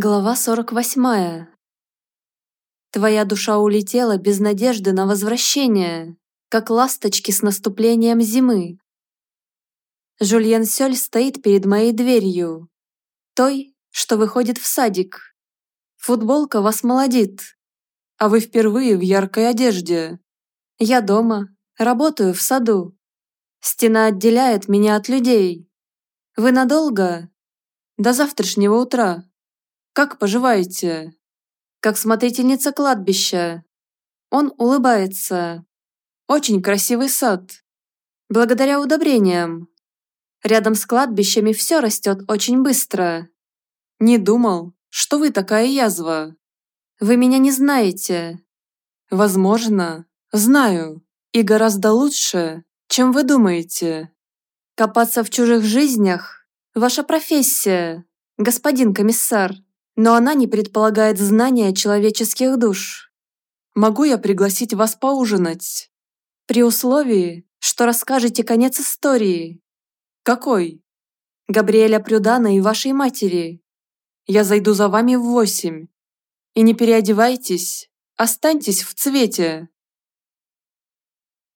Глава 48. Твоя душа улетела без надежды на возвращение, как ласточки с наступлением зимы. Жульен Сёль стоит перед моей дверью, той, что выходит в садик. Футболка вас молодит, а вы впервые в яркой одежде. Я дома, работаю в саду. Стена отделяет меня от людей. Вы надолго? До завтрашнего утра. Как поживаете? Как смотрительница кладбища. Он улыбается. Очень красивый сад. Благодаря удобрениям. Рядом с кладбищами все растет очень быстро. Не думал, что вы такая язва. Вы меня не знаете. Возможно, знаю. И гораздо лучше, чем вы думаете. Копаться в чужих жизнях – ваша профессия, господин комиссар но она не предполагает знания человеческих душ. Могу я пригласить вас поужинать? При условии, что расскажете конец истории. Какой? Габриэля Прюдана и вашей матери. Я зайду за вами в восемь. И не переодевайтесь, останьтесь в цвете.